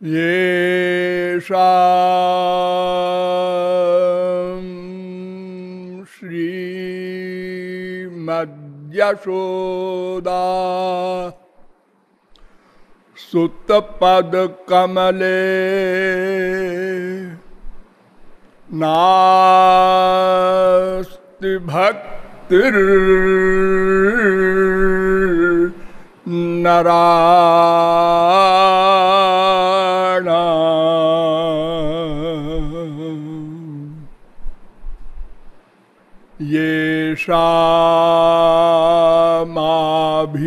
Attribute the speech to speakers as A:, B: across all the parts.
A: येषा श्रीमद्यशोदा सुतपदकमले नास्ति भक्तिर् येषा माभीरकन्या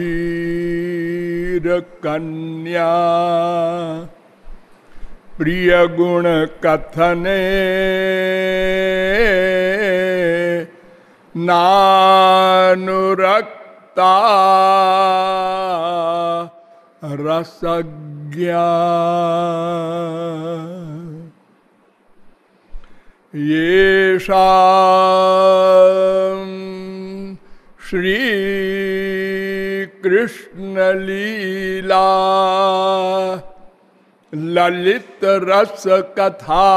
A: प्रियगुणकथने नानुरक्ता रसज्ञा। येषा श्रीकृष्णलीला। ललित रस कथा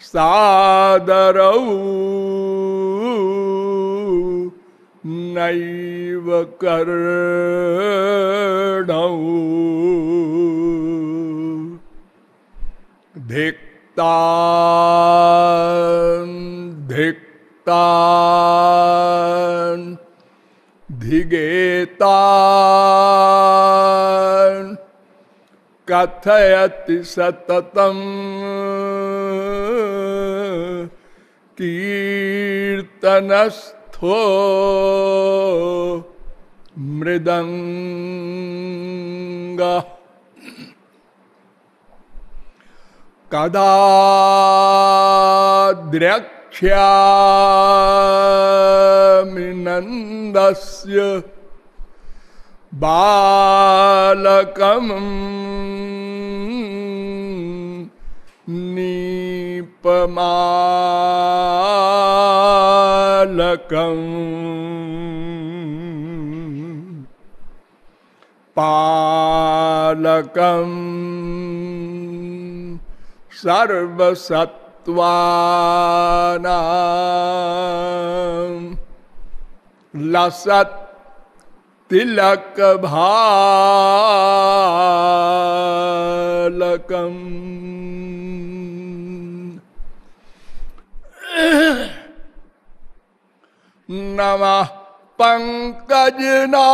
A: सादरऊ नैव कर्णौ। धिक्ता धिक्ता धिगेता कथयति सततम कीर्तनस्थो मृदंग कदा द्रक्ष्यामि नन्दस्य बालकम् नीपमालकम् पालकम् सर्वसत्त्वानां लसत् तिलक भालकम नमः पंकजना।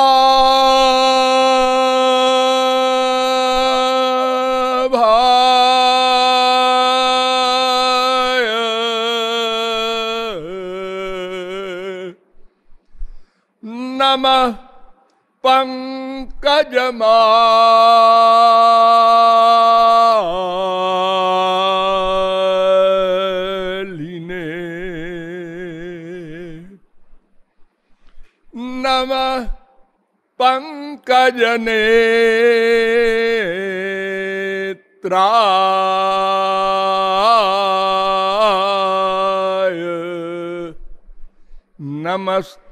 A: नमः पंकजमालिने नमः पंकजने नमस्ते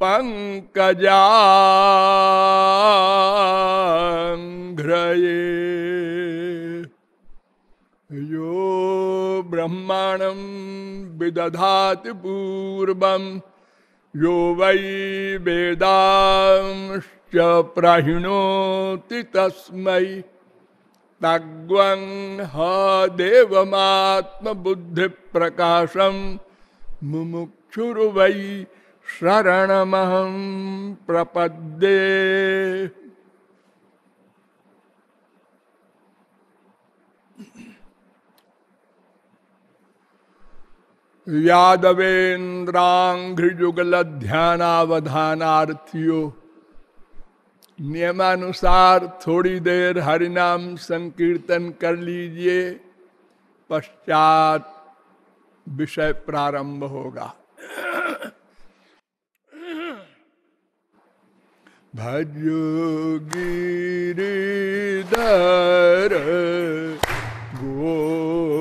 A: पंकजाघ्रये यो ब्रह्माणं विदधाति पूर्वं यो वै वेदांश्च प्रहिणोति तस्मै। तग्वं ह देवमात्मबुद्धिप्रकाशं मुमुक्षुर्वै शरणमहं प्रपद्ये। यादवेन्द्रांघ्रिजुगल ध्यानावधानार्थियों नियमानुसार थोड़ी देर हरिनाम संकीर्तन कर लीजिए पश्चात विषय प्रारंभ होगा। भजो दर गोविंद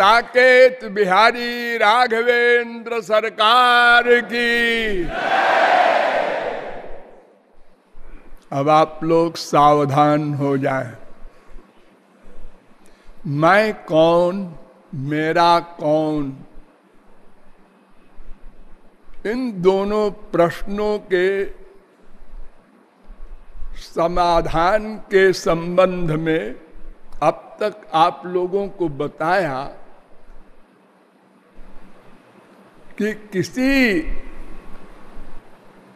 A: साकेत बिहारी राघवेंद्र सरकार की अब आप लोग सावधान हो जाएँ। मैं कौन, मेरा कौन इन दोनों प्रश्नों के समाधान के संबंध में अब तक आप लोगों को बताया कि किसी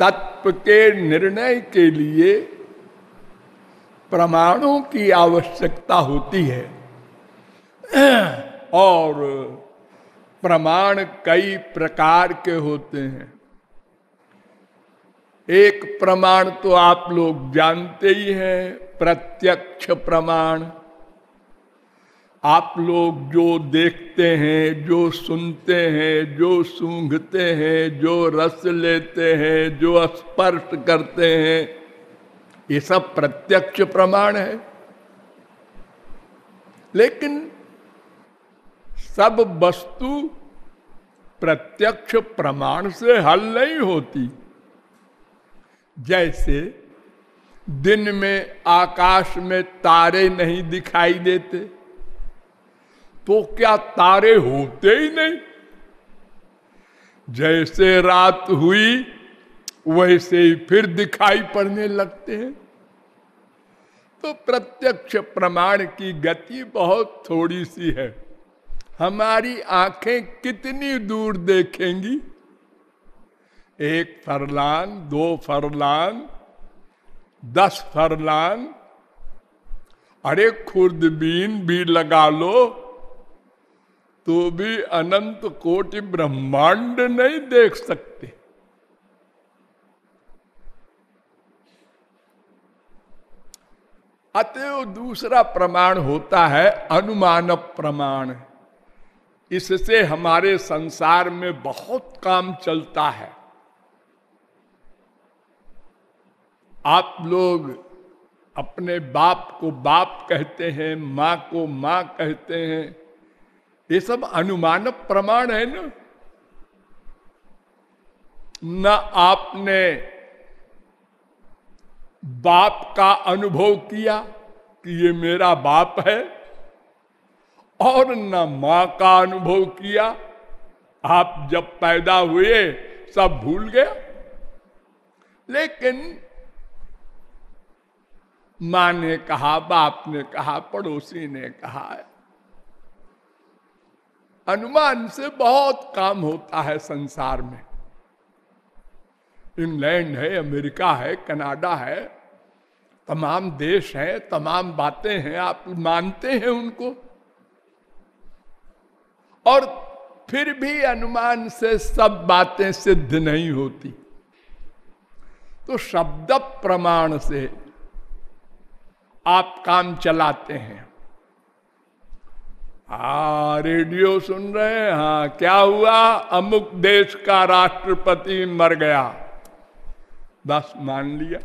A: तत्व के निर्णय के लिए प्रमाणों की आवश्यकता होती है। और प्रमाण कई प्रकार के होते हैं। एक प्रमाण तो आप लोग जानते ही हैं, प्रत्यक्ष प्रमाण। आप लोग जो देखते हैं, जो सुनते हैं, जो सूंघते हैं, जो रस लेते हैं, जो स्पर्श करते हैं, ये सब प्रत्यक्ष प्रमाण है। लेकिन सब वस्तु प्रत्यक्ष प्रमाण से हल नहीं होती। जैसे दिन में, आकाश में तारे नहीं दिखाई देते तो क्या तारे होते ही नहीं? जैसे रात हुई, वैसे ही फिर दिखाई पड़ने लगते हैं। तो प्रत्यक्ष प्रमाण की गति बहुत थोड़ी सी है। हमारी आँखें कितनी दूर देखेंगी? एक फरलान, दो फरलान, दस फरलान। अरे खुर्दबीन भी लगा लो। तो भी अनंत कोटि ब्रह्मांड नहीं देख सकते। अतएव दूसरा प्रमाण होता है अनुमान प्रमाण। इससे हमारे संसार में बहुत काम चलता है। आप लोग अपने बाप को बाप कहते हैं, माँ को माँ कहते हैं ये सब अनुमान प्रमाण है ना? न आपने बाप का अनुभव किया कि ये मेरा बाप है, और न माँ का अनुभव किया। आप जब पैदा हुए, सब भूल गया। लेकिन माँ ने कहा, बाप ने कहा, पड़ोसी ने कहा अनुमान से बहुत काम होता है संसार में। इंग्लैंड है, अमेरिका है, कनाडा है, तमाम देश है, तमाम बातें हैं, आप मानते हैं उनको। और फिर भी अनुमान से सब बातें सिद्ध नहीं होती। तो शब्द प्रमाण से आप काम चलाते हैं। हा, रेडियो सुन रहे हैं। हाँ क्या हुआ? अमुक देश का राष्ट्रपति मर गया। बस मान लिया।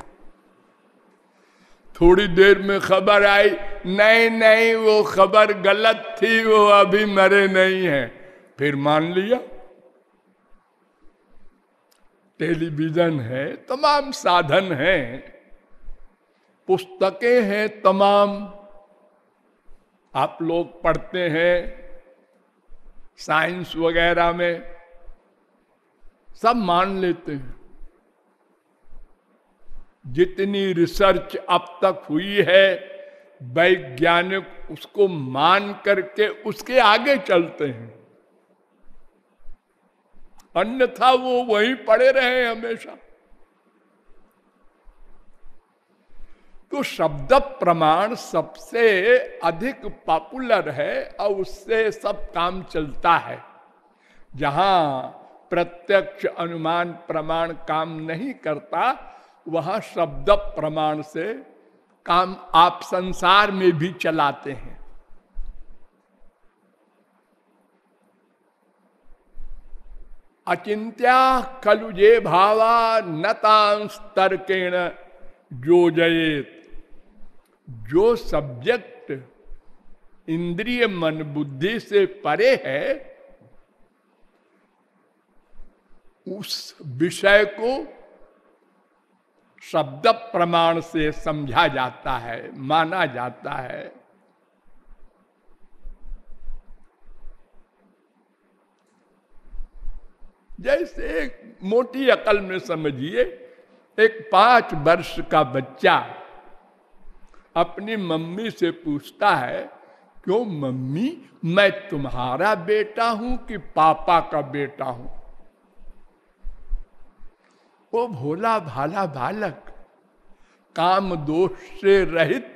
A: थोड़ी देर में खबर आई। नहीं नहीं, वो खबर गलत थी, वो अभी मरे नहीं है। फिर मान लिया। टेलीविज़न है, तमाम साधन हैं। पुस्तकें हैं, तमाम। आप लोग पढ़ते हैं साइंस वगैरह में, सब मान लेते हैं। जितनी रिसर्च अब तक हुई है, वैज्ञानिक उसको मान करके उसके आगे चलते हैं। अन्यथा वो वहीं पड़े रहे हमेशा। तो शब्द प्रमाण सबसे अधिक पॉपुलर है और उससे सब काम चलता है। जहाँ प्रत्यक्ष अनुमान प्रमाण काम नहीं करता, वहाँ शब्द प्रमाण से काम आप संसार में भी चलाते हैं। अचिंत्या खलुजे भावा नतांश तर्केण जो जयेत जो सब्जेक्ट इंद्रिय मन बुद्धि से परे है, उस विषय को शब्द प्रमाण से समझा जाता है, माना जाता है। जैसे एक मोटी अकल में समझिए, एक पाँच वर्ष का बच्चा अपनी मम्मी से पूछता है, क्यों मम्मी, मैं तुम्हारा बेटा हूँ कि पापा का बेटा हूँ? वो भोला भाला बालक, काम दोष से रहित,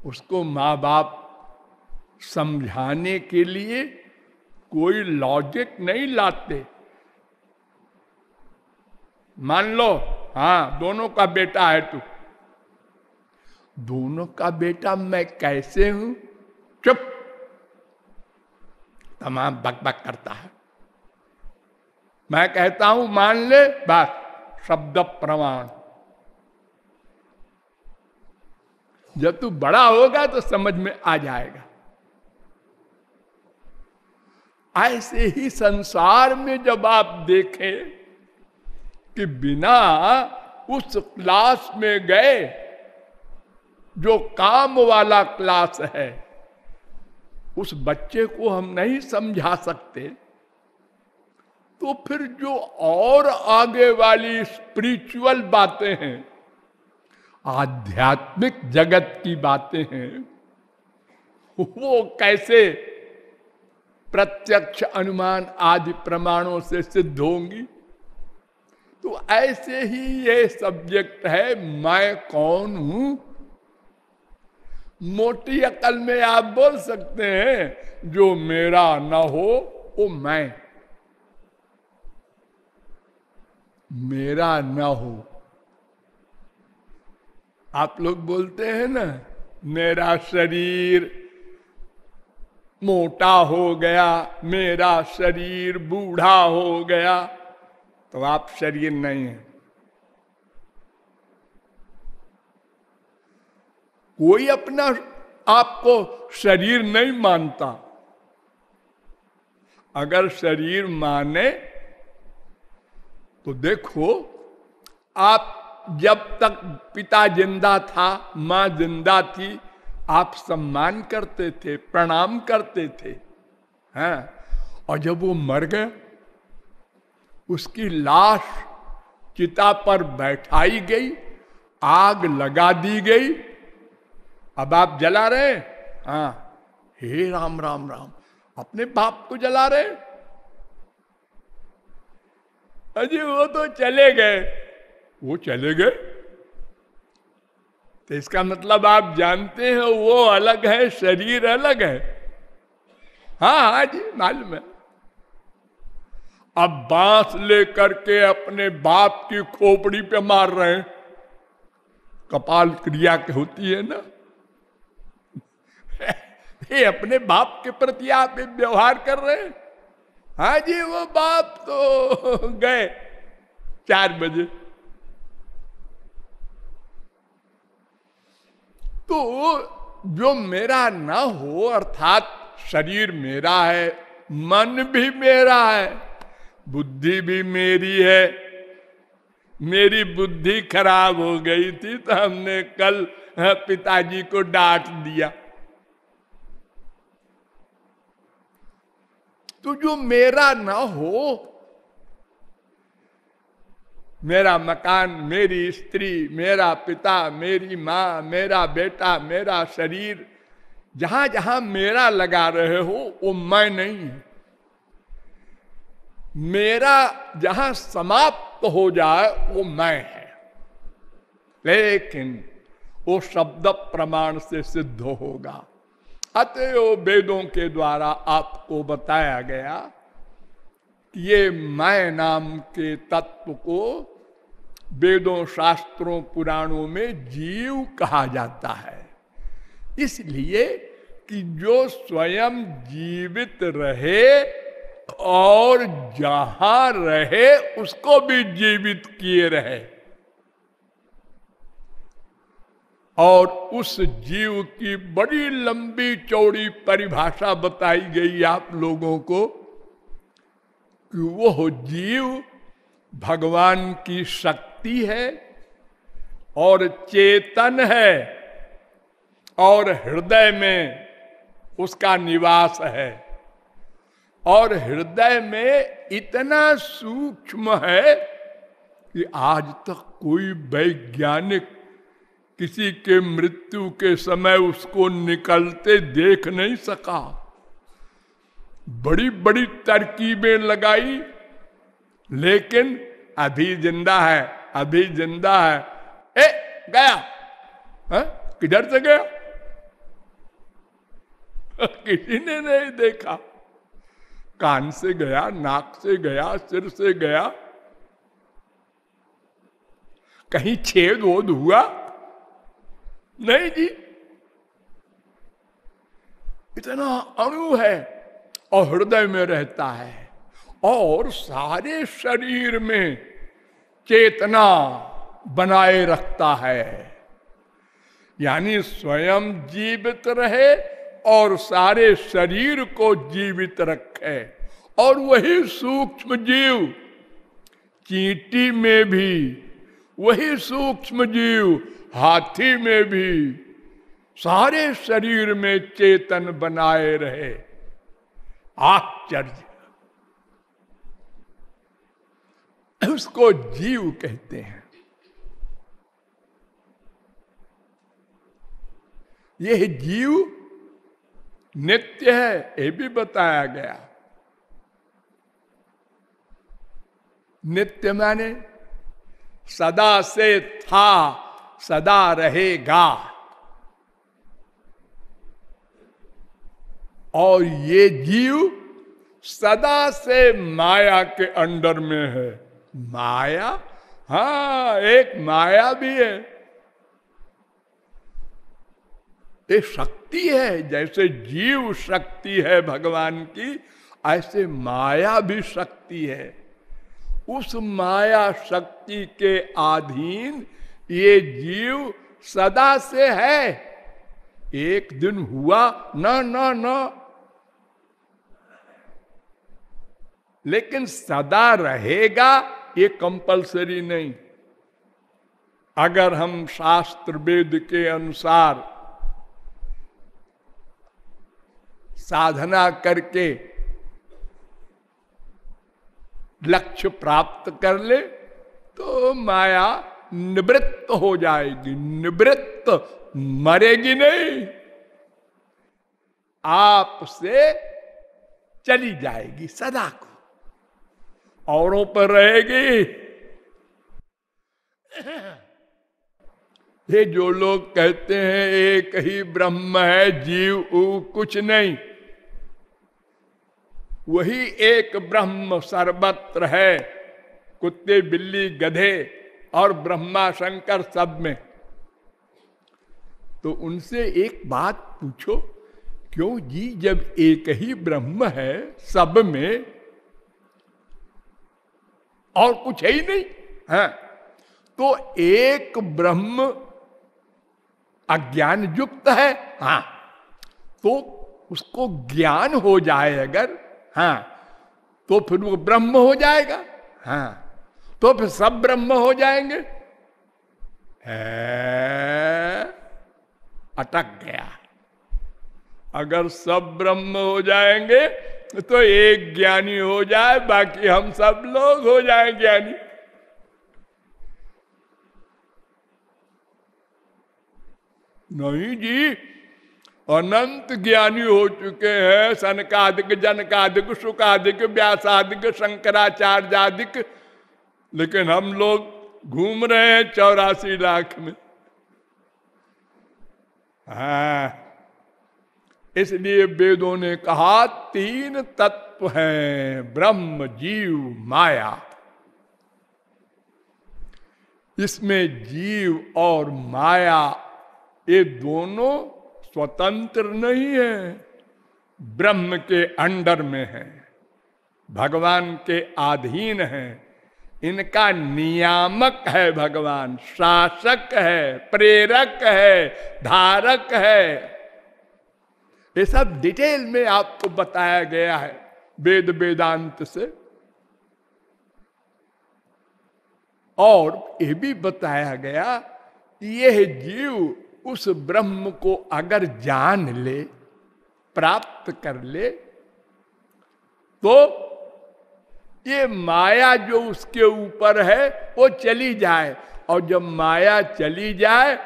A: उसको माँ बाप समझाने के लिए कोई लॉजिक नहीं लाते। मान लो हाँ दोनों का बेटा है तू। दोनों का बेटा मैं कैसे हूँ? चुप। तमाम बक बक करता है। मैं कहता हूँ, मान ले, बस, शब्द प्रमाण। जब तू बड़ा होगा तो समझ में आ जाएगा। ऐसे ही संसार में जब आप देखें कि बिना उस क्लास में गए जो काम वाला क्लास है, उस बच्चे को हम नहीं समझा सकते। तो फिर जो और आगे वाली स्पिरिचुअल बातें हैं, आध्यात्मिक जगत की बातें हैं, वो कैसे प्रत्यक्ष अनुमान आदि प्रमाणों से सिद्ध होंगी? तो ऐसे ही ये सब्जेक्ट है, मैं कौन हूँ? मोटी अकल में आप बोल सकते हैं, जो मेरा न हो, वो मैं। मेरा न हो। आप लोग बोलते हैं ना, मेरा शरीर मोटा हो गया, मेरा शरीर बूढ़ा हो गया तो आप शरीर नहीं है। कोई अपना आपको शरीर नहीं मानता। अगर शरीर माने तो देखो, आप जब तक पिता ज़िंदा था, माँ ज़िंदा थी, आप सम्मान करते थे, प्रणाम करते थे, हैं? और जब वो मर गए, उसकी लाश चिता पर बैठाई गई, आग लगा दी गई अब आप जला रहे हाँ। हे। राम राम राम। अपने बाप को जला रहे अजी, वो तो चले गए। वो चले गए? तो इसका मतलब आप जानते हैं, वो अलग है, शरीर अलग है। हाँ हाँ जी, मालूम है। अब बाँस लेकर के अपने बाप की खोपड़ी पे मार रहे हैं। कपाल क्रिया होती है ना। ये अपने बाप के प्रति आप व्यवहार कर रहे हैं? हाँ जी वो बाप तो गए चार बजे। तो जो मेरा ना हो अर्थात शरीर मेरा है मन भी मेरा है बुद्धि भी मेरी है मेरी बुद्धि खराब हो गई थी तो हमने कल हाँ, पिताजी को डांट दिया। तो जो मेरा ना हो, मेरा मकान, मेरी स्त्री, मेरा पिता, मेरी माँ, मेरा बेटा, मेरा शरीर जहाँ जहाँ मेरा लगा रहे हो, वो मैं नहीं है। मेरा जहाँ समाप्त हो जाए, वो मैं है। लेकिन वो शब्द प्रमाण से सिद्ध होगा। अतएव वेदों के द्वारा आपको बताया गया, ये मैं नाम के तत्व को वेदों, शास्त्रों, पुराणों में जीव कहा जाता है। इसलिए कि जो स्वयं जीवित रहे और जहाँ रहे, उसको भी जीवित किए रहे। और उस जीव की बड़ी लंबी चौड़ी परिभाषा बताई गई आप लोगों को कि वो जीव भगवान की शक्ति है और चेतन है और हृदय में उसका निवास है। और हृदय में इतना सूक्ष्म है कि आज तक कोई वैज्ञानिक किसी के मृत्यु के समय उसको निकलते देख नहीं सका। बड़ी बड़ी तरकीबें लगाई, लेकिन अभी ज़िंदा है, अभी ज़िंदा है। ए, गया? किधर से गया? किसी ने नहीं देखा। कान से गया, नाक से गया, सिर से गया। कहीं छेद वोद हुआ? नहीं। जी इतना अणु है, और हृदय में रहता है, और सारे शरीर में चेतना बनाए रखता है। यानी स्वयं जीवित रहे, और सारे शरीर को जीवित रखे। और वही सूक्ष्म जीव, चींटी में भी वही सूक्ष्म जीव हाथी में भी सारे शरीर में चेतन बनाए रहे। आश्चर्य। उसको जीव कहते हैं। यह जीव नित्य है ये भी बताया गया। नित्य माने सदा से था सदा रहेगा। और ये जीव सदा से माया के अंडर में है। माया? हा, एक माया भी है। ये शक्ति है, जैसे जीव शक्ति है भगवान की, ऐसे माया भी शक्ति है। उस माया शक्ति के अधीन ये जीव सदा से है। एक दिन हुआ, न न न। लेकिन सदा रहेगा, ये कंपलसरी नहीं। अगर हम शास्त्र वेद के अनुसार साधना करके लक्ष्य प्राप्त कर ले तो माया निवृत्त हो जाएगी, निवृत्त मरेगी नहीं। आपसे चली जाएगी सदा को। औरों पर रहेगी। ये जो लोग कहते हैं, एक ही ब्रह्म है, जीव कुछ नहीं। वही एक ब्रह्म सर्वत्र है, कुत्ते, बिल्ली, गधे और ब्रह्मा शंकर सब में। तो उनसे एक बात पूछो, क्यों जी जब एक ही ब्रह्म है सब में, और कुछ है ही नहीं, है? तो एक ब्रह्म अज्ञान युक्त है हाँ? तो उसको ज्ञान हो जाए अगर हाँ? तो फिर वो ब्रह्म हो जाएगा हाँ? तो फिर सब ब्रह्म हो जाएँगे। अटक गया। अगर सब ब्रह्म हो जाएँगे तो एक ज्ञानी हो जाए, बाकी हम सब लोग हो जाए ज्ञानी। नहीं जी, अनंत ज्ञानी हो चुके हैं, सनकादिक, जनकादिक सुखादिक व्यासादिक शंकराचार्य आदिक लेकिन हम लोग घूम रहे हैं चौरासी लाख में। हाँ। इसलिए वेदों ने कहा, तीन तत्व हैं, ब्रह्म, जीव, माया। इसमें जीव और माया, ये दोनों स्वतंत्र नहीं है, ब्रह्म के अंडर में है, भगवान के अधीन है इनका नियामक है भगवान, शासक है, प्रेरक है, धारक है। ये सब डिटेल में आपको बताया गया है वेद वेदांत से। और ये भी बताया गया यह जीव उस ब्रह्म को अगर जान ले, प्राप्त कर ले तो ये माया जो उसके ऊपर है, वो चली जाए। और जब माया चली जाए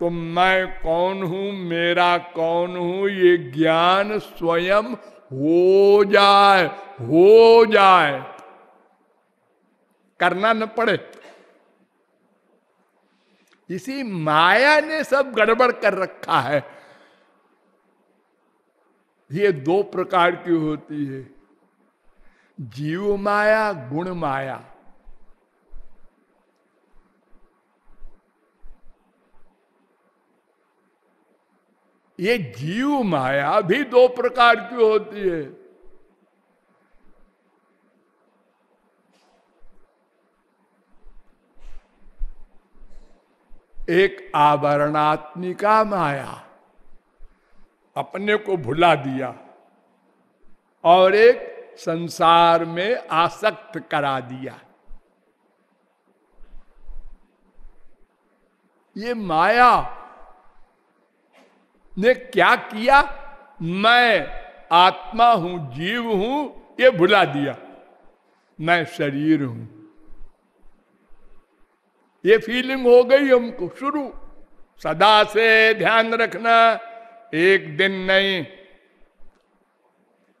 A: तो मैं कौन हूँ, मेरा कौन हूँ, ये ज्ञान स्वयं हो जाए हो जाए। करना न पड़े। इसी माया ने सब गड़बड़ कर रखा है। ये दो प्रकार की होती है। जीव माया गुण माया ये जीव माया भी दो प्रकार की होती है। एक आवरणात्मिका माया, अपने को भुला दिया, और एक संसार में आसक्त करा दिया। ये माया ने क्या किया? मैं आत्मा हूँ, जीव हूँ, ये भुला दिया। मैं शरीर हूँ। ये फीलिंग हो गई हमको शुरू। सदा से ध्यान रखना, एक दिन नहीं,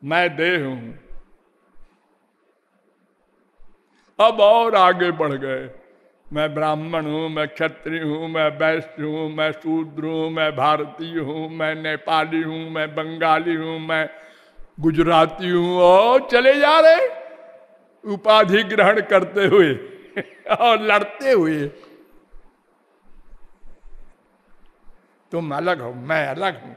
A: मैं देह हूँ। अब और आगे बढ़ गए। मैं ब्राह्मण हूँ, मैं क्षत्रिय हूँ, मैं वैश्य हूँ, मैं शूद्र हूँ, मैं भारतीय हूँ, मैं नेपाली हूँ, मैं बंगाली हूँ, मैं गुजराती हूँ। और चले जा रहे उपाधि ग्रहण करते हुए और लड़ते हुए। तुम अलग हो, मैं अलग हूँ।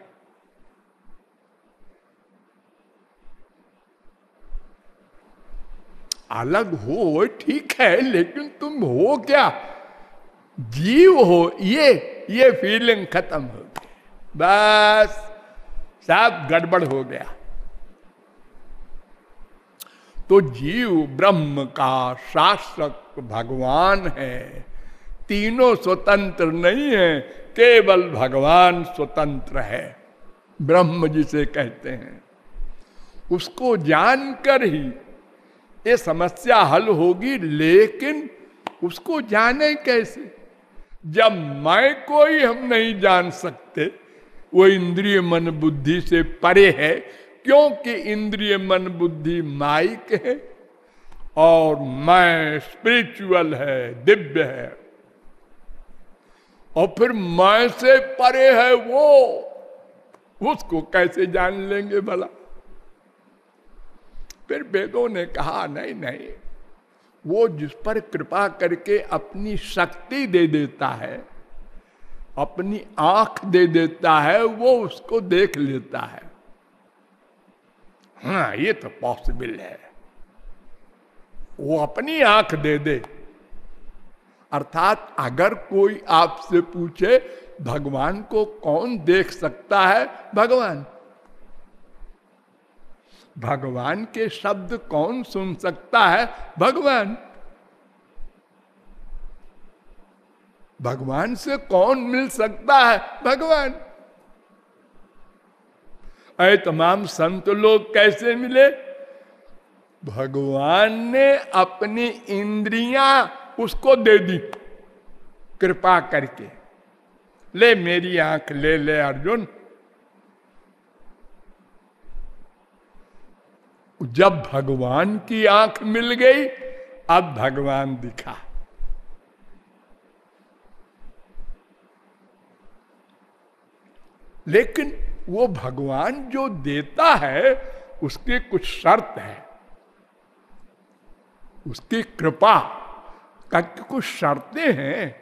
A: अलग हो, ठीक है, लेकिन तुम हो क्या? जीव हो, ये ये फीलिंग खत्म हो गई बस, सब गड़बड़ हो गया। तो जीव ब्रह्म का शासक भगवान है। तीनों स्वतंत्र नहीं है, केवल भगवान स्वतंत्र है। ब्रह्म जिसे कहते हैं, उसको जानकर ही ये समस्या हल होगी, लेकिन उसको जाने कैसे? जब मैं कोई हम नहीं जान सकते, वो इंद्रिय मन बुद्धि से परे है, क्योंकि इंद्रिय मन बुद्धि माइक है, और मैं स्पिरिचुअल है, दिव्य है। और फिर मैं से परे है वो, उसको कैसे जान लेंगे भला? फिर वेदों ने कहा, नहीं नहीं, वो जिस पर कृपा करके अपनी शक्ति दे देता है, अपनी आँख दे देता है, वो उसको देख लेता है। हाँ ये तो पॉसिबल है। वो अपनी आँख दे दे। अर्थात अगर कोई आपसे पूछे, भगवान को कौन देख सकता है? भगवान भगवान के शब्द कौन सुन सकता है? भगवान। भगवान से कौन मिल सकता है? भगवान। अरे तमाम संत लोग कैसे मिले? भगवान ने अपनी इंद्रियाँ उसको दे दी, कृपा करके। ले मेरी आँख, ले ले अर्जुन। जब भगवान की आँख मिल गई, अब भगवान दिखा। लेकिन वो भगवान जो देता है, उसके कुछ शर्त है। उसकी कृपा का कुछ शर्तें हैं,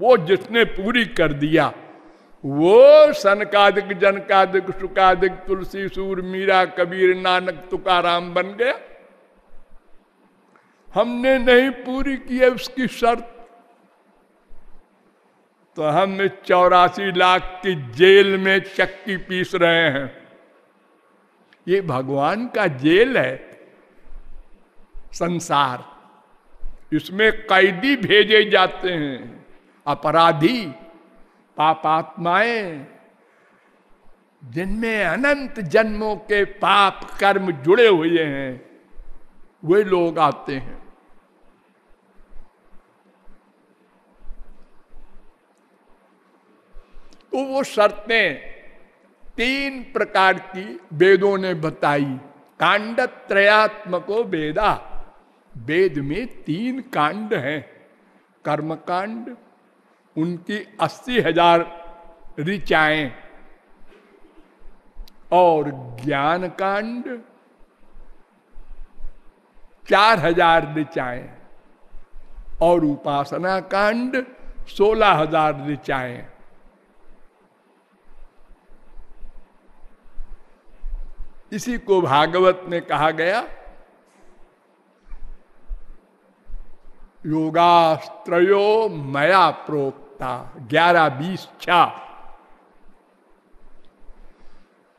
A: वो जिसने पूरी कर दिया। वो सनकादिक, जनकादिक, सुकादिक, तुलसी, सूर, मीरा, कबीर, नानक, तुकाराम बन गया। हमने नहीं पूरी की है उसकी शर्त। तो हम चौरासी लाख की जेल में चक्की पीस रहे हैं। ये भगवान का जेल है, संसार। इसमें कैदी भेजे जाते हैं, अपराधी। पापात्माएँ। जिनमें अनंत जन्मों के पाप कर्म जुड़े हुए हैं, वे लोग आते हैं। तो वो शर्तें तीन प्रकार की वेदों ने बताई। कांड त्रयात्मको वेदा। वेद में तीन कांड हैं। कर्म कांड उनकी अस्सी हज़ार ऋचाएँ। और ज्ञान कांड चार हज़ार ऋचाएँ। और उपासना कांड सोलह हज़ार ऋचाएँ। इसी को भागवत में कहा गया योगास्त्रो मया प्रोक्ता ग्यारह बीस छा।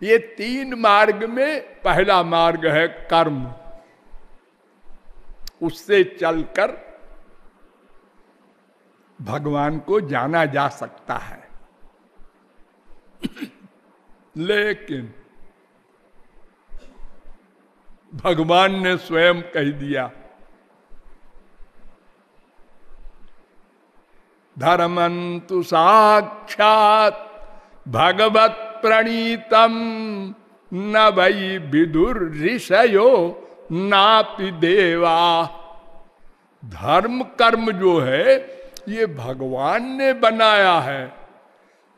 A: ये तीन मार्ग में पहला मार्ग है कर्म। उससे चलकर भगवान को जाना जा सकता है। लेकिन भगवान ने स्वयं कह दिया धर्मंतु साक्षात भगवत प्रणीतम न वही विदुर ऋषयो नापि देवा। धर्म कर्म जो है, ये भगवान ने बनाया है।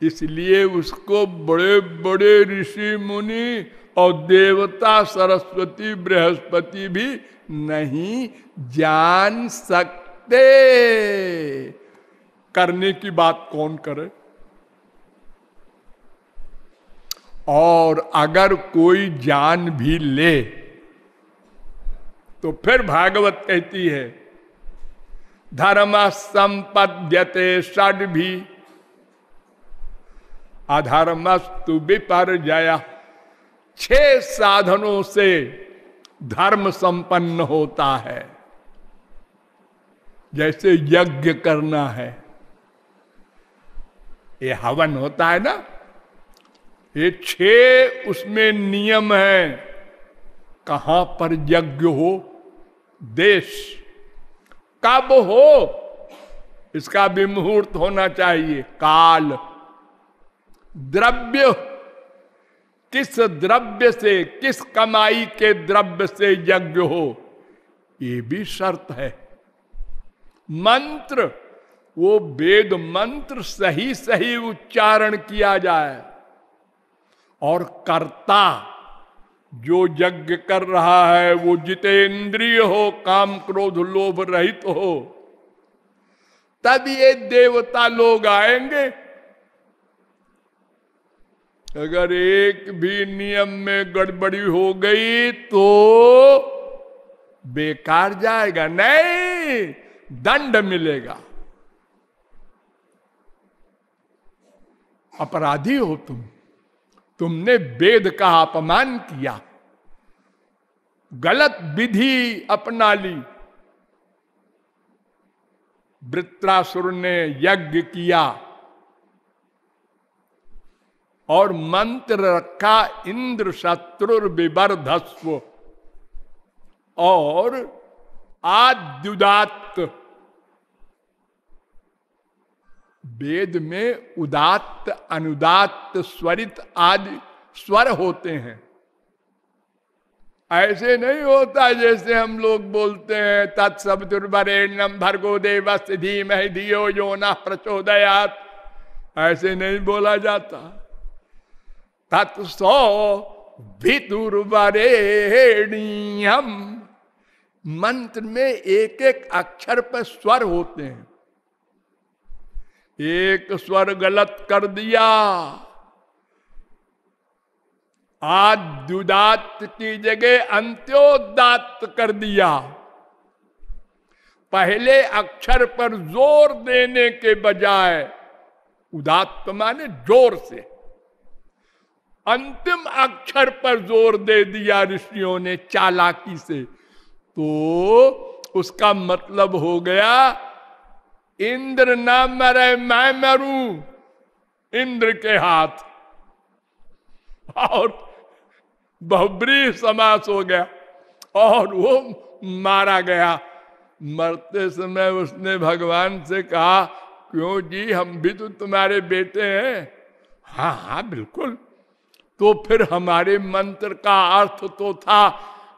A: इसलिए उसको बड़े बड़े ऋषि मुनि और देवता सरस्वती, बृहस्पति भी नहीं जान सकते। करने की बात कौन करे? और अगर कोई जान भी ले तो फिर भागवत कहती है धर्म संपद्यते षड भी, अधर्मस्तु विपर जया छह साधनों से धर्म संपन्न होता है। जैसे यज्ञ करना है ये हवन होता है ना? ये छह उसमें नियम है। कहाँ पर यज्ञ हो? देश। कब हो? इसका भी मुहूर्त होना चाहिए। काल। द्रव्य। किस द्रव्य से, किस कमाई के द्रव्य से यज्ञ हो? ये भी शर्त है। मंत्र। वो वेद मंत्र सही सही उच्चारण किया जाए। और कर्ता जो यज्ञ कर रहा है, वो जितेंद्रिय हो, काम क्रोध लोभ रहित हो, तब ये देवता लोग आएँगे। अगर एक भी नियम में गड़बड़ी हो गई तो बेकार जाएगा, नहीं, दंड मिलेगा। अपराधी हो तुम। तुमने वेद का अपमान किया। गलत विधि अपना ली। वृत्रासुर ने यज्ञ किया। और मंत्र रखा इंद्र शत्रु विवर्धस्व। और आद्युदात वेद में उदात्त, अनुदात्त, स्वरित आदि स्वर होते हैं। ऐसे नहीं होता जैसे हम लोग बोलते हैं तत्सब दुर्वरेण्यम भर्गो देव धीम यो न प्रचोदयात। ऐसे नहीं बोला जाता। तत्सो मंत्र में एक एक अक्षर पर स्वर होते हैं। एक स्वर गलत कर दिया। आद्युदात की जगह अंत्योदात कर दिया। पहले अक्षर पर ज़ोर देने के बजाय, उदात्त माने ज़ोर से, अंतिम अक्षर पर ज़ोर दे दिया ऋषियों ने चालाकी से। तो उसका मतलब हो गया इंद्र न मरे, मैं मरू। इंद्र के हाथ। और बहुब्री समास हो गया। और वो मारा गया। मरते समय उसने भगवान से कहा, क्यों जी, हम भी तो तुम्हारे बेटे हैं। हाँ हाँ बिल्कुल। तो फिर हमारे मंत्र का अर्थ तो था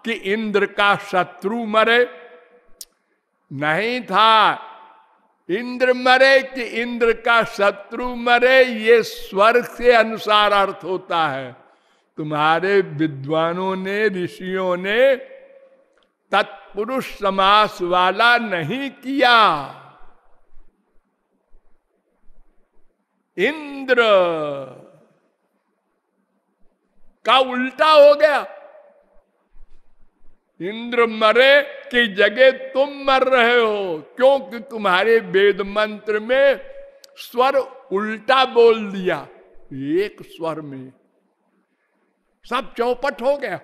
A: कि इंद्र का शत्रु मरे। नहीं था। इंद्र मरे कि इंद्र का शत्रु मरे, ये स्वर से अनुसार अर्थ होता है। तुम्हारे विद्वानों ने, ऋषियों ने तत्पुरुष समास वाला नहीं किया। इंद्र का उल्टा हो गया। इंद्र मरे की जगह तुम मर रहे हो, क्योंकि तुम्हारे वेद मंत्र में स्वर उल्टा बोल दिया, एक स्वर में। सब चौपट हो गया।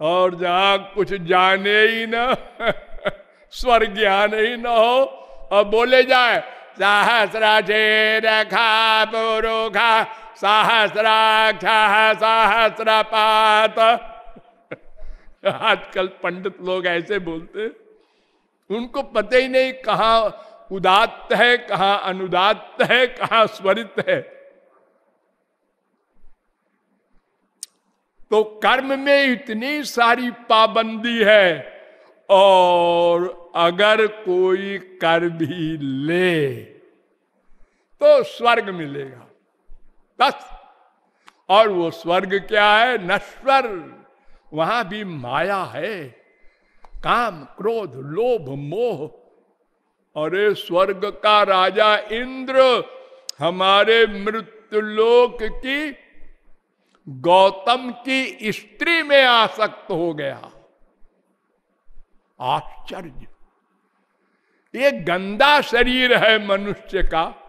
A: और जहाँ कुछ जाने ही ना, स्वर ज्ञान ही ना हो और बोले जाए सहस्रा रखा पुरुखा, सहस्राक्ष सहस्र पात आजकल पंडित लोग ऐसे बोलते उनको पता ही नहीं कहा उदात्त है, कहा अनुदात्त है, कहा स्वरित है। तो कर्म में इतनी सारी पाबंदी है, और अगर कोई कर भी ले तो स्वर्ग मिलेगा। बस। और वो स्वर्ग क्या है? नश्वर। वहाँ भी माया है। काम, क्रोध, लोभ, मोह। अरे स्वर्ग का राजा इंद्र, हमारे मृत्युलोक की गौतम की स्त्री में आसक्त हो गया। आश्चर्य। ये गंदा शरीर है मनुष्य का।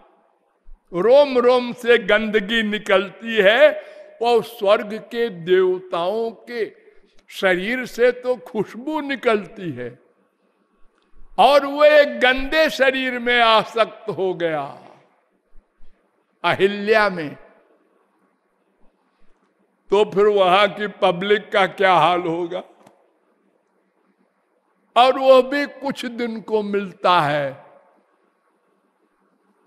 A: रोम रोम से गंदगी निकलती है वो स्वर्ग के देवताओं के शरीर से तो खुशबू निकलती है और वो एक गंदे शरीर में आसक्त हो गया अहिल्या में। तो फिर वहाँ की पब्लिक का क्या हाल होगा? और वो भी कुछ दिन को मिलता है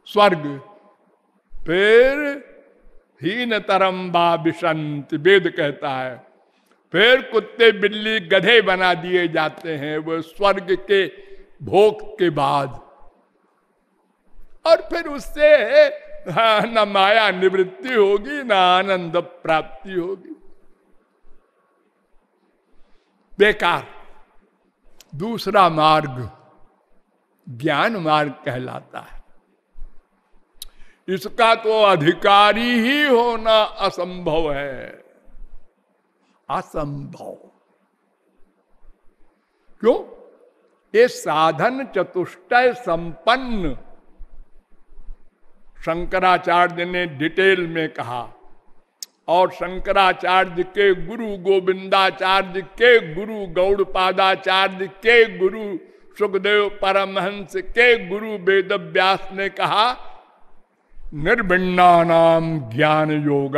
A: स्वर्ग। फिर हीन तरम बा विशंत, वेद कहता है फिर कुत्ते बिल्ली गधे बना दिए जाते हैं वो स्वर्ग के भोग के बाद। और फिर उससे हाँ, न माया निवृत्ति होगी न आनंद प्राप्ति होगी। बेकार। दूसरा मार्ग ज्ञान मार्ग कहलाता है। इसका तो अधिकारी ही होना असंभव है। असंभव। क्यों? ये साधन चतुष्टय संपन्न। शंकराचार्य ने डिटेल में कहा, और शंकराचार्य के गुरु गोविंदाचार्य के गुरु गौड़पादाचार्य के गुरु सुखदेव परमहंस के गुरु वेद व्यास ने कहा निर्भिन्ना नाम ज्ञान योग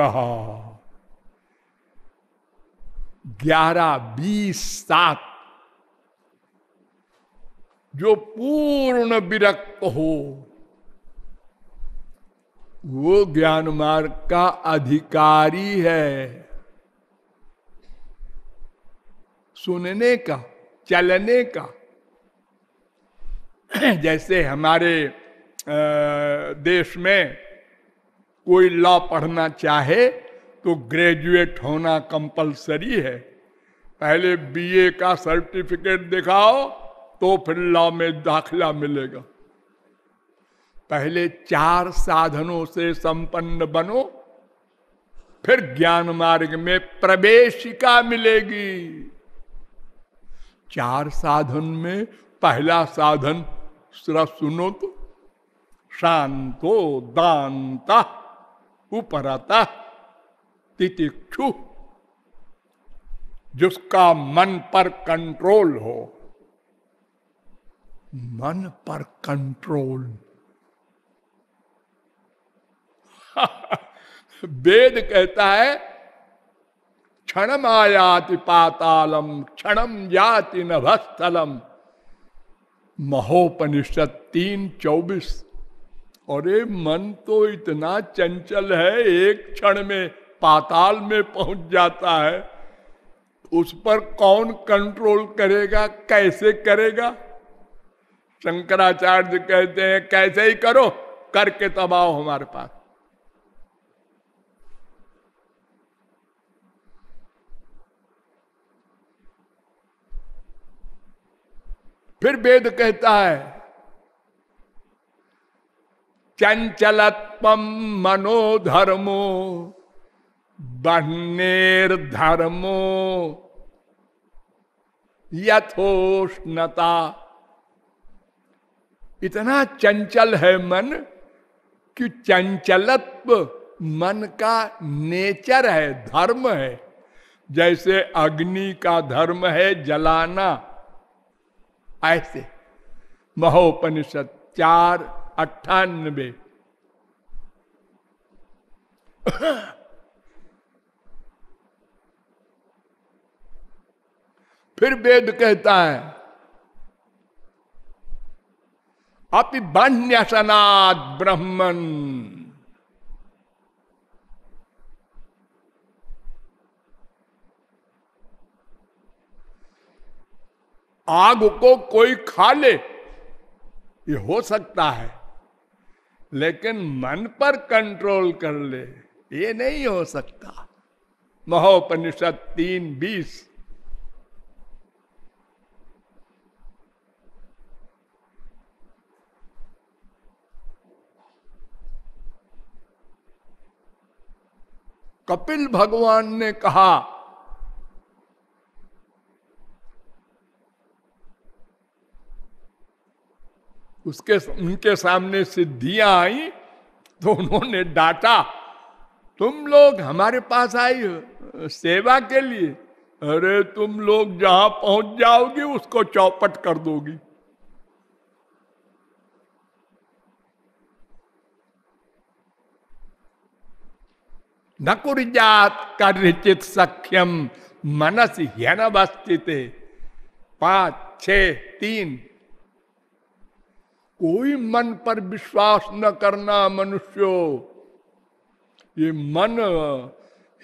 A: ग्यारह, बीस, सात, जो पूर्ण विरक्त हो, वो ज्ञान मार्ग का अधिकारी है। सुनने का, चलने का। जैसे हमारे देश में कोई लॉ पढ़ना चाहे तो ग्रेजुएट होना कंपलसरी है। पहले बीए का सर्टिफिकेट दिखाओ तो फिर लॉ में दाखिला मिलेगा। पहले चार साधनों से संपन्न बनो, फिर ज्ञान मार्ग में प्रवेशिका मिलेगी। चार साधन में पहला साधन सुनो तो शांतो दानता उपरता तितिक्षु जिसका मन पर कंट्रोल हो। मन पर कंट्रोल। वेद कहता है क्षण आयाति पातालम क्षणम जाति नभस्थलम। महोपनिषद तीन चौबीस। अरे, मन तो इतना चंचल है एक क्षण में। पाताल में पहुँच जाता है, उस पर कौन कंट्रोल करेगा, कैसे करेगा? शंकराचार्य कहते हैं, कैसे ही करो, करके तबाओ हमारे पास. फिर वेद कहता है, चंचलत्व मनोधर्मो बढ़नेर धर्मो यथोष्णता। इतना चंचल है मन कि चंचलत्व मन का नेचर है, धर्म है। जैसे अग्नि का धर्म है, जलाना। ऐसे। महोपनिषद चार अट्ठानबे। फिर वेद कहता है अपि बन्यसनाद ब्रह्मन। आग को कोई खा ले, ये हो सकता है, लेकिन मन पर कंट्रोल कर ले, ये नहीं हो सकता। महोपनिषद तीन बीस कपिल भगवान ने कहा, उसके, उनके सामने सिद्धियाँ आई तो उन्होंने डांटा, तुम लोग हमारे पास आई हो सेवा के लिए? अरे, तुम लोग जहाँ पहुँच जाओगी, उसको चौपट कर दोगी। न कुर्जात कार्यचित सख्यम मनस ह्यनवस्थित। पाँच, छ, तीन। कोई मन पर विश्वास न करना मनुष्यो, ये मन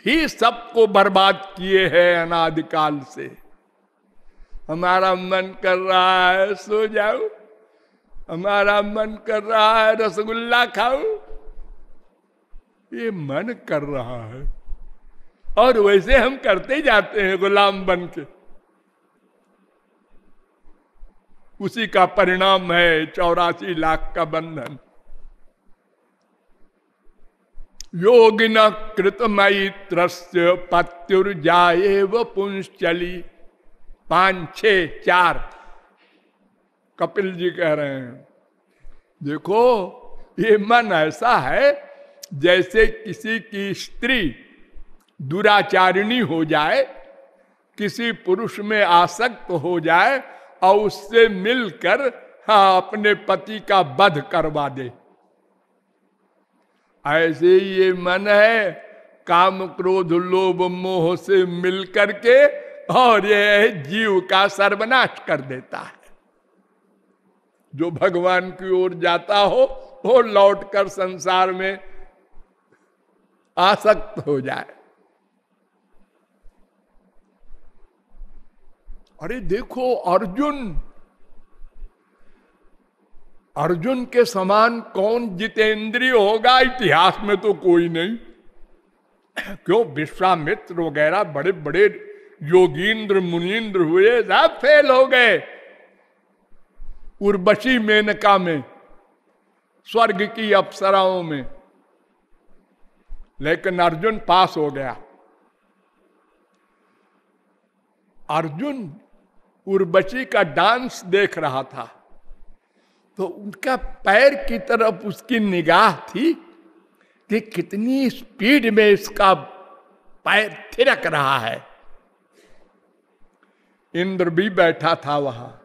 A: ही सबको बर्बाद किए हैं अनादिकाल से। हमारा मन कर रहा है सो जाओ। हमारा मन कर रहा है रसगुल्ला खाओ। ये मन कर रहा है। और वैसे हम करते जाते हैं गुलाम बन के। उसी का परिणाम है चौरासी लाख का बंधन। योगिन कृतमयी त्रस्य पत्युर्जाए व पुंश्चली। पाँच, छ, चार। कपिल जी कह रहे हैं, देखो, ये मन ऐसा है जैसे किसी की स्त्री दुराचारिणी हो जाए, किसी पुरुष में आसक्त हो जाए और उससे मिलकर हाँ अपने पति का वध करवा दे। ऐसे ये मन है, काम क्रोध लोभ मोह से मिल करके और ये जीव का सर्वनाश कर देता है। जो भगवान की ओर जाता हो, वो लौटकर संसार में आसक्त हो जाए। अरे देखो, अर्जुन। अर्जुन के समान कौन जितेंद्रिय होगा? इतिहास में तो कोई नहीं। क्यों? विश्वामित्र वगैरह बड़े बड़े योगींद्र मुनीन्द्र हुए, सब फेल हो गए। उर्वशी मेनका में, स्वर्ग की अप्सराओं में। लेकिन अर्जुन पास हो गया। अर्जुन उर्वशी का डांस देख रहा था। तो उनका पैर की तरफ़ उसकी निगाह थी कि कितनी स्पीड में इसका पैर थिरक रहा है। इंद्र भी बैठा था वहाँ।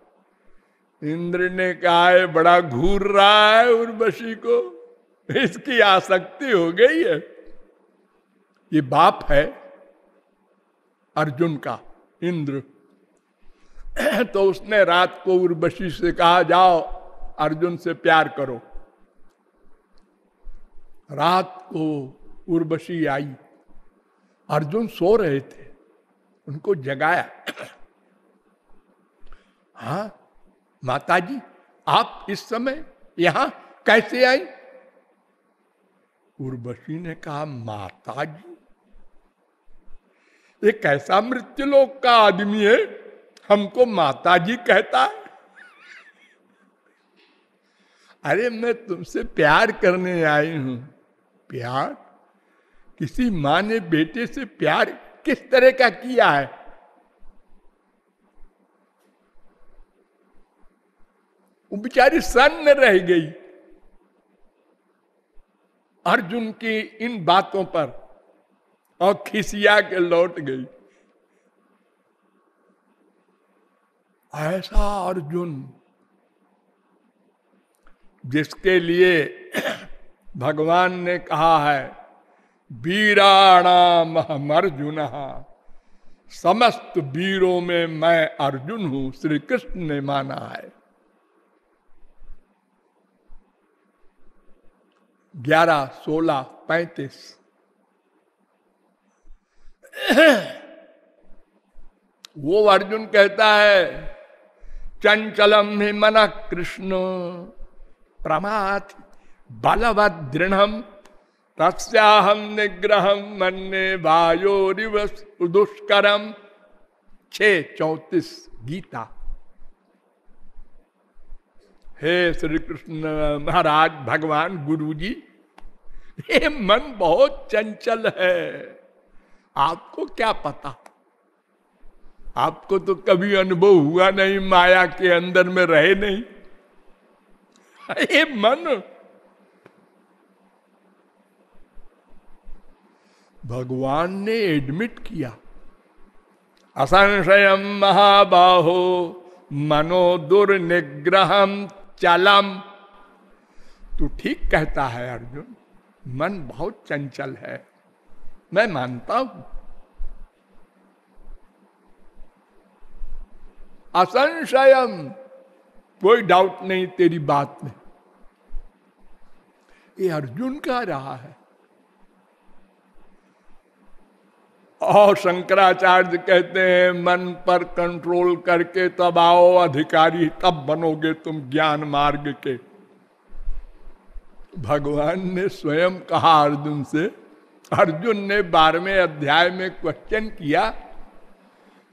A: इंद्र ने कहा है बड़ा घूर रहा है उर्वशी को। इसकी आसक्ति हो गई है। ये बाप है अर्जुन का, इंद्र। तो उसने रात को उर्वशी से कहा, जाओ, अर्जुन से प्यार करो। रात को उर्वशी आई। अर्जुन सो रहे थे, उनको जगाया। हा माता जी आप इस समय यहाँ कैसे आई? उर्वशी ने कहा माता जी एक मृत्यु मृत्युलोक का आदमी है? हमको माता जी कहता है। अरे, मैं तुमसे प्यार करने आई हूँ। प्यार? किसी माँ ने बेटे से प्यार किस तरह का किया है? वो बेचारी सन्न रह गई। अर्जुन की इन बातों पर और खिसिया के लौट गई। ऐसा अर्जुन, जिसके लिए भगवान ने कहा है, वीराणाम हम अर्जुन समस्त वीरों में मैं अर्जुन हूँ श्री कृष्ण ने माना है। ग्यारह, सोलह, पैंतीस वो अर्जुन कहता है, चंचलम ही मन कृष्ण प्रमाथ बलवत दृढ़ तस्याहम निग्रह मन्ने वायोरिव दुष्करम। छे चौतीस गीता। हे श्री कृष्ण महाराज, भगवान गुरु जी ये मन बहुत चंचल है। आपको क्या पता? आपको तो कभी अनुभव हुआ नहीं, माया के अंदर में रहे नहीं। ये मन! भगवान ने एडमिट किया। असंशय महाबाहो मनो दुर्निग्रहम चलम। तू ठीक कहता है, अर्जुन। मन बहुत चंचल है। मैं मानता हूँ। असंशयम, कोई डाउट नहीं तेरी बात में। ये अर्जुन कह रहा है। और शंकराचार्य कहते हैं, मन पर कंट्रोल करके तब आओ, अधिकारी तब बनोगे तुम ज्ञान मार्ग के। भगवान ने स्वयं कहा अर्जुन से अर्जुन ने बारहवें अध्याय में क्वेश्चन किया,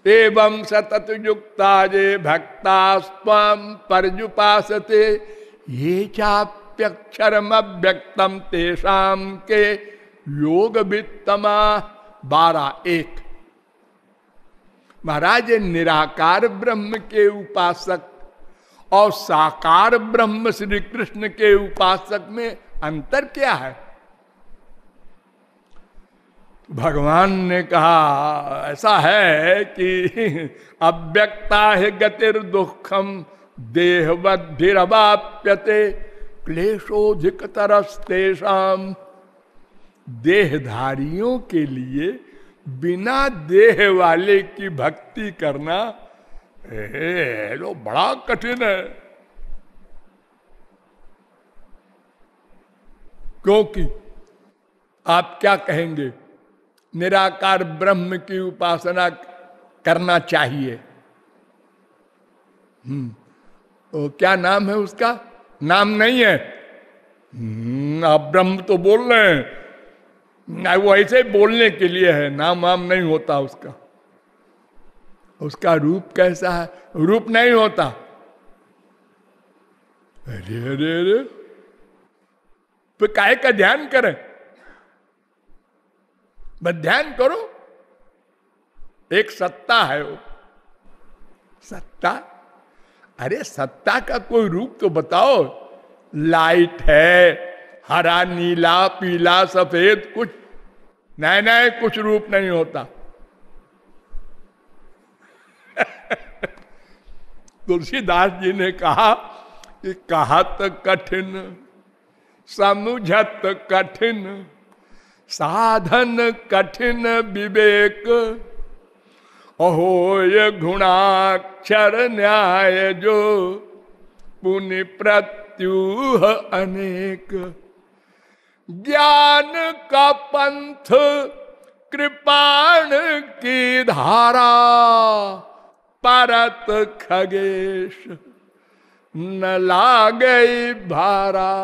A: एवं सतत युक्ता जे भक्ता स्वम परजुपासते ये चाप्यक्षरम अव्यक्तम तेषाम के योग वित्तमा बारह एक। महाराज निराकार ब्रह्म के उपासक और साकार ब्रह्म श्री कृष्ण के उपासक में अंतर क्या है? भगवान ने कहा, ऐसा है कि अव्यक्ता है गतिर दुखम देहवद्भिरवाप्यते क्लेशोधिक तरस्तेषाम देहधारियों के लिए बिना देह वाले की भक्ति करना लो, बड़ा कठिन है। क्योंकि आप क्या कहेंगे? निराकार ब्रह्म की उपासना करना चाहिए। हम्म क्या नाम है उसका? नाम नहीं है। हम्म, आप ब्रह्म तो बोल रहे हैं। वो ऐसे बोलने के लिए है। नाम वाम नहीं होता उसका। उसका रूप कैसा है? रूप नहीं होता। अरे अरे अरे। तो काय का ध्यान करें? ध्यान करो, एक सत्ता है वो। सत्ता? अरे, सत्ता का कोई रूप तो बताओ। लाइट है, हरा, नीला, पीला, सफ़ेद, कुछ नए नए कुछ रूप नहीं होता। तुलसीदास जी ने कहा कि कहत कठिन, समुझत कठिन साधन कठिन विवेक। अहो ये गुणाक्षर न्याय जो पुण्य प्रत्युह अनेक। ज्ञान का पंथ कृपाण की धारा, परत खगेश। न लागे भारा।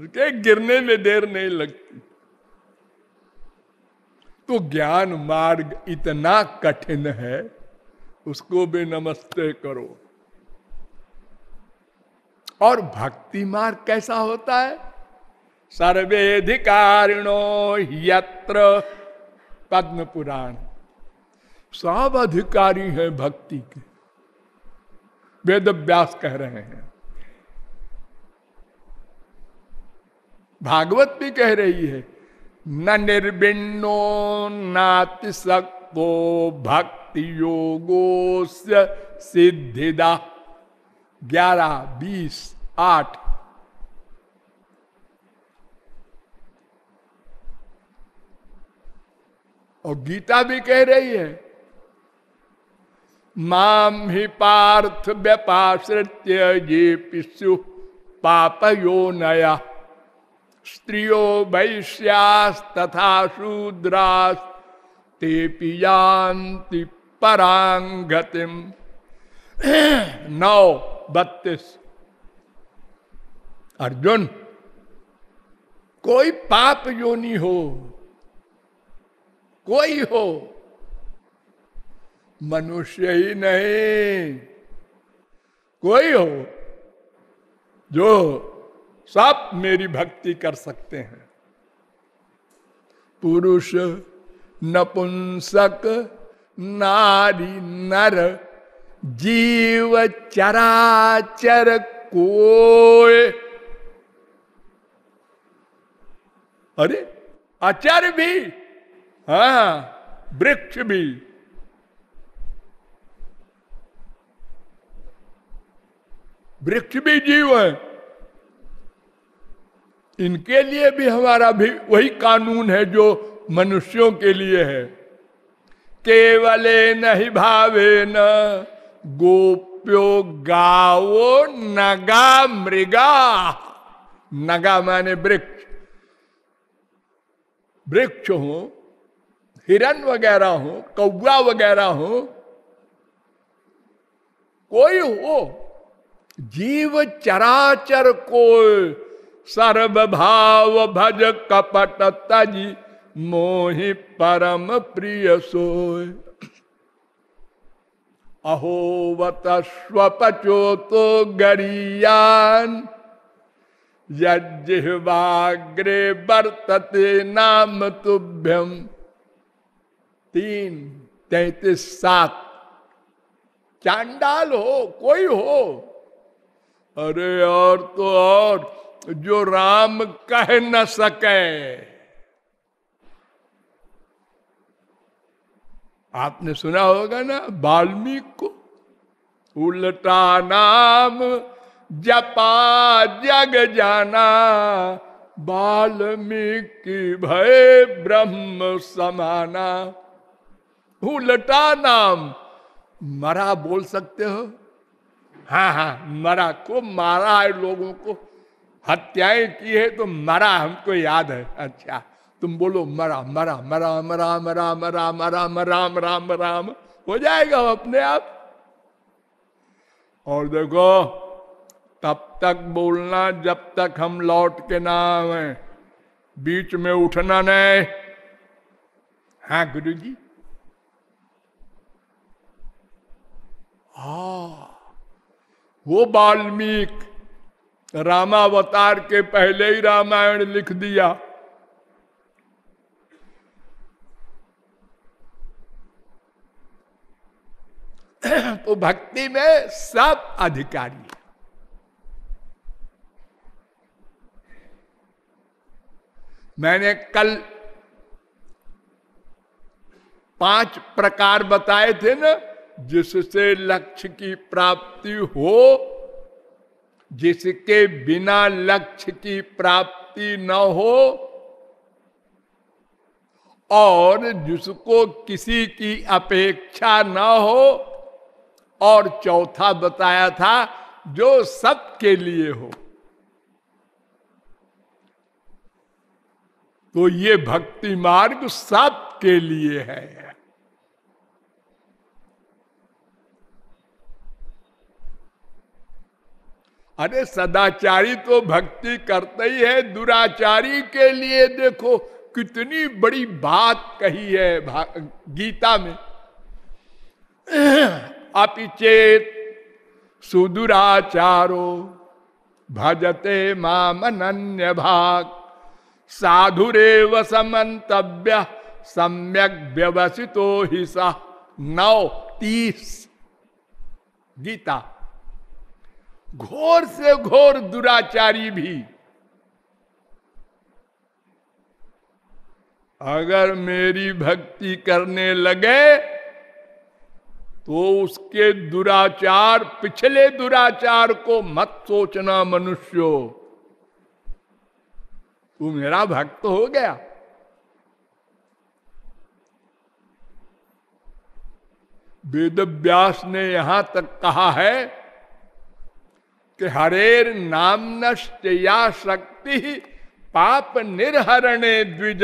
A: के गिरने में देर नहीं लगती। तो ज्ञान मार्ग इतना कठिन है, उसको भी नमस्ते करो। और भक्ति मार्ग कैसा होता है? सर्वेधिकारिणो यत्र पद्म पुराण सब अधिकारी है भक्ति के। वेद व्यास कह रहे हैं। भागवत भी कह रही है न निर्विण्णो नाति सको भक्ति योगो सिद्धिदा। ग्यारह बीस, आठ। और गीता भी कह रही है माम ही पार्थ व्यपाश्रित्य ये पिशु पाप यो नया। स्त्रियो वैश्यास तथा शूद्रास ते पियांति परांगतिम नौ, बत्तीस। अर्जुन, कोई पाप योनि हो, कोई हो, मनुष्य ही नहीं। कोई हो, जो सब मेरी भक्ति कर सकते हैं। पुरुष नपुंसक, नारी नर, जीव चराचर कोय। अरे, आचार्य भी हाँ वृक्ष भी। वृक्ष भी जीव है। इनके लिए भी हमारा भी वही कानून है जो मनुष्यों के लिए है। केवले नहीं भावे न, गोप्यो गावो नगा मृगा। नगा माने वृक्ष। वृक्ष हो हिरण वगैरह हो कौआ वगैरह हो, कोई हो, जीव चराचर को सर्वभाव भज कपट तजी मोहि परम प्रिय सोय। अहोवत स्वपचो तो गरियान यज्वाग्रे वर्तते नाम तुभ्यम तीन, तैतीस, सात। चांडाल हो, कोई हो? अरे और तो और। जो राम कह न सके। आपने सुना होगा ना, वाल्मीकि को, उल्टा नाम, जपा जग जाना, वाल्मीकि भय ब्रह्म समाना। उल्टा नाम, मरा बोल सकते हो? हाँ हाँ मरा को, मारा है लोगों को। हत्याएँ की है तो मरा हमको याद है अच्छा तुम बोलो मरा मरा मरा मरा मरा मरा मरा राम राम राम हो जाएगा अपने आप और देखो तब तक बोलना जब तक हम लौट के ना आवे बीच में उठना नहीं हाँ गुरु जी हा वो बाल्मीकि रामावतार के पहले ही रामायण लिख दिया। तो भक्ति में सब अधिकारी मैंने कल पाँच प्रकार बताए थे ना, जिससे लक्ष्य की प्राप्ति हो जिसके बिना लक्ष्य की प्राप्ति न हो और जिसको किसी की अपेक्षा न हो। और चौथा बताया था, जो सबके लिए हो। तो ये भक्ति मार्ग सबके लिए है। अरे सदाचारी तो भक्ति करते ही है, दुराचारी के लिए देखो, कितनी बड़ी बात कही है गीता में। अपिचेत सुदुराचारो भजते मामन्य भाग साधुरे वसमंतव्य सम्यक व्यवसितो ही नौ, तीस। गीता। घोर से घोर दुराचारी भी। अगर मेरी भक्ति करने लगे तो उसके दुराचार, पिछले दुराचार को मत सोचना मनुष्यो। तू मेरा भक्त हो गया। वेद व्यास ने यहाँ तक कहा है कि हरेर नाम नष्ट या शक्ति पाप निर्हरणे द्विज।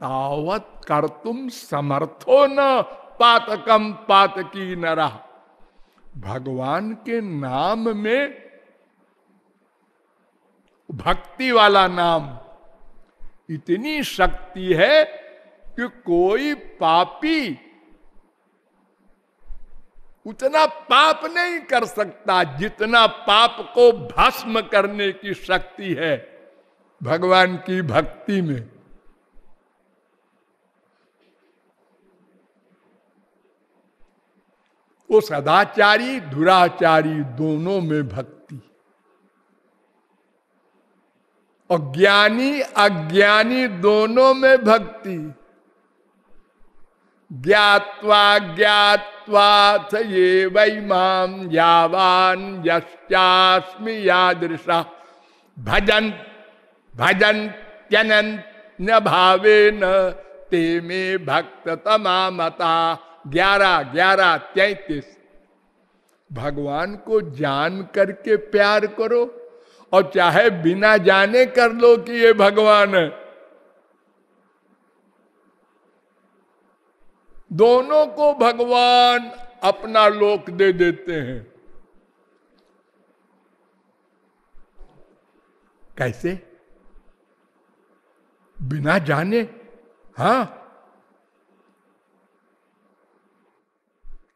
A: तावत कर तुम समर्थो न पातकम पातकी न रहा भगवान के नाम में भक्ति वाला नाम इतनी शक्ति है कि कोई पापी उतना पाप नहीं कर सकता जितना पाप को भस्म करने की शक्ति है भगवान की भक्ति में। वो सदाचारी, दुराचारी दोनों में भक्ति। और ज्ञानी अज्ञानी दोनों में भक्ति। ज्ञावा ज्ञावा ये वै माम यावान यश्चास्मि भजन भजन त्यनन न भावे न ते में भक्त तमामता ग्यारह ग्यारह तैतीस। भगवान को जान करके प्यार करो और चाहे बिना जाने कर लो कि ये भगवान है। दोनों को भगवान अपना लोक दे देते हैं। कैसे? बिना जाने? हा।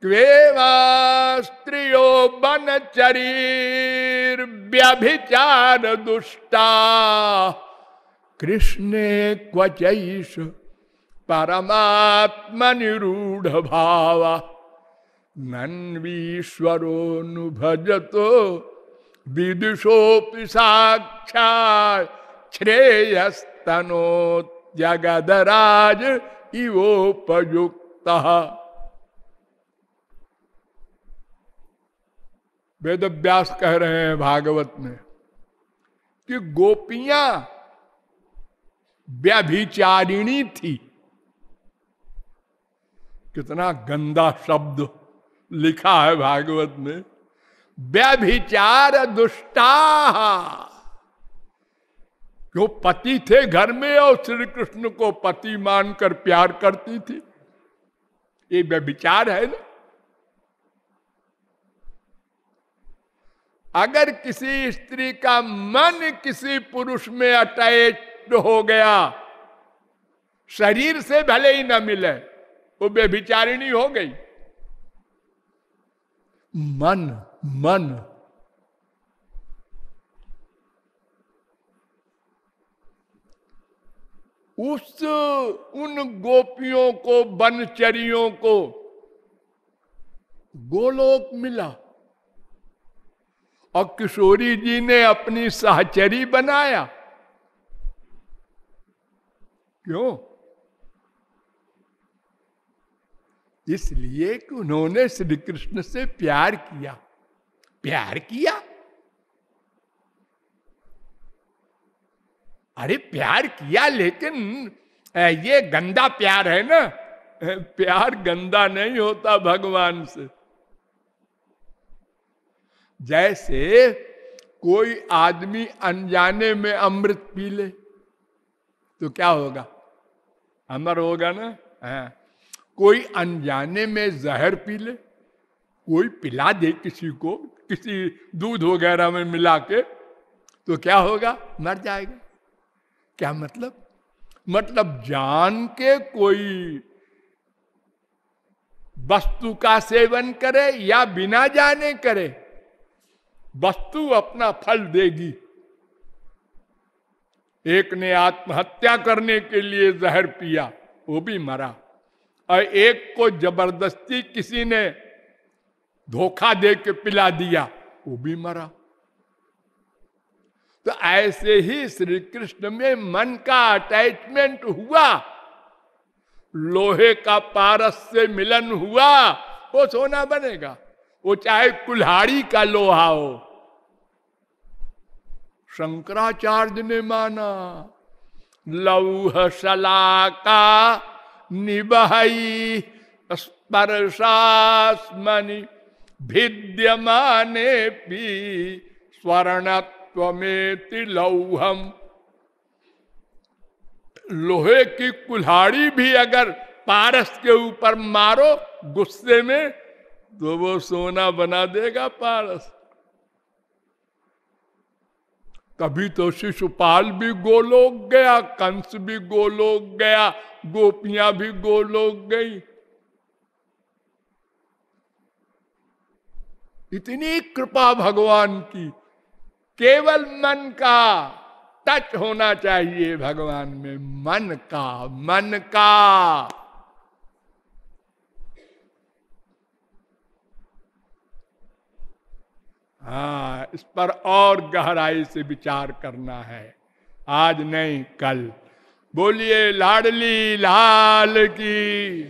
A: क्वेवा स्त्रियो बन चरीर व्यभिचार दुष्टा। कृष्णे क्वचैष परमात्म निरूढ़ भाव नन्वीश्वरोनुभजतो विदुषोपि साक्षा श्रेयस्तनो जगदराज इवोपयुक्त। वेद व्यास कह रहे हैं भागवत में कि गोपियाँ व्यभिचारिणी थी। कितना गंदा शब्द लिखा है भागवत में। व्यभिचार दुष्टा। जो पति थे घर में और श्री कृष्ण को पति मानकर प्यार करती थी। ये व्यभिचार है ना? अगर किसी स्त्री का मन किसी पुरुष में अटैच हो गया, शरीर से भले ही न मिले वो बेभिचारिणी हो गई। मन मन। उस उन गोपियों को बनचरियों को गोलोक मिला। और किशोरी जी ने अपनी सहचरी बनाया। क्यों? इसलिए कि उन्होंने श्री कृष्ण से प्यार किया। प्यार किया? अरे, प्यार किया, लेकिन ये गंदा प्यार है ना? प्यार गंदा नहीं होता भगवान से। जैसे कोई आदमी अनजाने में अमृत पी ले तो क्या होगा? अमर होगा ना? हाँ। कोई अनजाने में जहर पी ले, कोई पिला दे किसी को, किसी दूध वगैरह में मिला के तो क्या होगा? मर जाएगा। क्या मतलब? मतलब जान के कोई वस्तु का सेवन करे या बिना जाने करे, वस्तु अपना फल देगी। एक ने आत्महत्या करने के लिए जहर पिया, वो भी मरा। और एक को ज़बरदस्ती किसी ने धोखा दे के पिला दिया, वो भी मरा। तो ऐसे ही श्री कृष्ण में मन का अटैचमेंट हुआ, लोहे का पारस से मिलन हुआ, वो सोना बनेगा। वो चाहे कुल्हाड़ी का लोहा हो, शंकराचार्य ने माना, लौह शलाका निबहई। स्पर्शास्मनि भिद्यमाने भी स्वर्णत्वमेति लौहम। लोहे की कुल्हाड़ी भी अगर पारस के ऊपर मारो गुस्से में तो वो सोना बना देगा पारस। कभी तो शिशुपाल भी गोलोक गया, कंस भी गोलोक गया गोपियाँ भी गोलोक गई। इतनी कृपा भगवान की, केवल मन का टच होना चाहिए भगवान में, मन का मन का। हाँ इस पर और गहराई से विचार करना है। आज नहीं, कल। बोलिए लाडली लाल की।